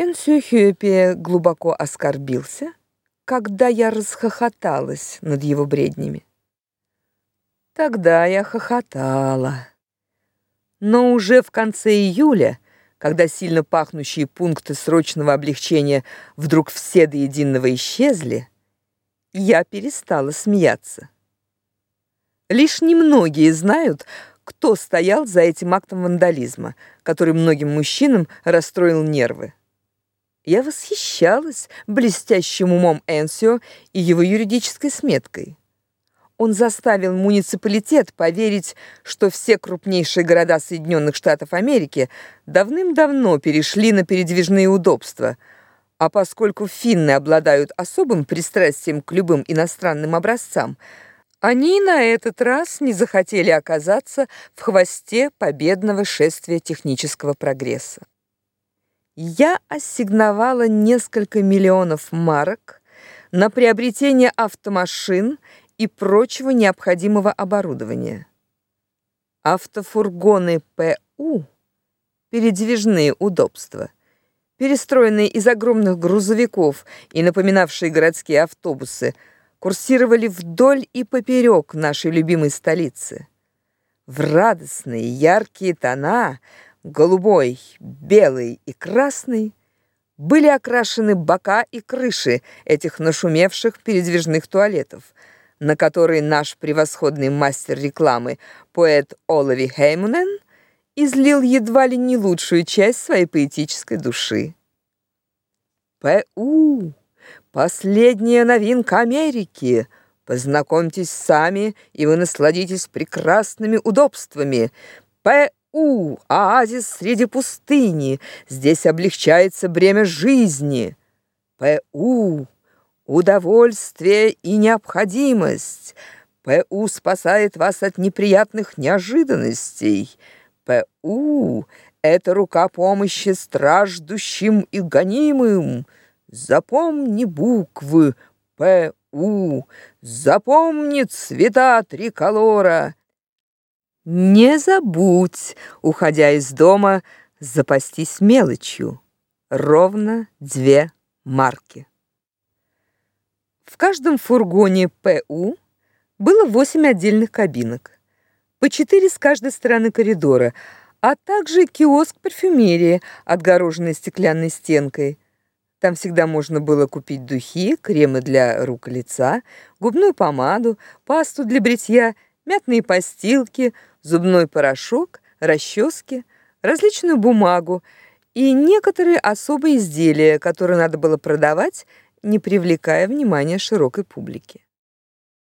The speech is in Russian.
Энсюхюпе глубоко оскорбился, когда я расхохоталась над его бреднями. Тогда я хохотала. Но уже в конце июля, когда сильно пахнущие пункты срочного облегчения вдруг все до единого исчезли, я перестала смеяться. Лишь немногие знают, кто стоял за этим актом вандализма, который многим мужчинам расстроил нервы. Я восхищалась блестящим умом Энсио и его юридической сметкой. Он заставил муниципалитет поверить, что все крупнейшие города Соединенных Штатов Америки давным-давно перешли на передвижные удобства. А поскольку финны обладают особым пристрастием к любым иностранным образцам, они на этот раз не захотели оказаться в хвосте победного шествия технического прогресса я ассигновала несколько миллионов марок на приобретение автомашин и прочего необходимого оборудования. Автофургоны ПУ передвижные удобства, перестроенные из огромных грузовиков и напоминавшие городские автобусы, курсировали вдоль и поперек нашей любимой столицы. В радостные яркие тона голубой, белый и красный, были окрашены бока и крыши этих нашумевших передвижных туалетов, на которые наш превосходный мастер рекламы, поэт Олови Хеймунен, излил едва ли не лучшую часть своей поэтической души. П.У. Последняя новинка Америки. Познакомьтесь сами, и вы насладитесь прекрасными удобствами. П. У, оазис среди пустыни, здесь облегчается бремя жизни. П.У. Удовольствие и необходимость. П.У. спасает вас от неприятных неожиданностей. П.У. это рука помощи страждущим и гонимым. Запомни буквы П.У. Запомни цвета триколора. Не забудь, уходя из дома, запастись мелочью. Ровно две марки. В каждом фургоне ПУ было восемь отдельных кабинок, по четыре с каждой стороны коридора, а также киоск парфюмерии, отгороженный стеклянной стенкой. Там всегда можно было купить духи, кремы для рук и лица, губную помаду, пасту для бритья, мятные постилки, зубной порошок, расчески, различную бумагу и некоторые особые изделия, которые надо было продавать, не привлекая внимания широкой публики.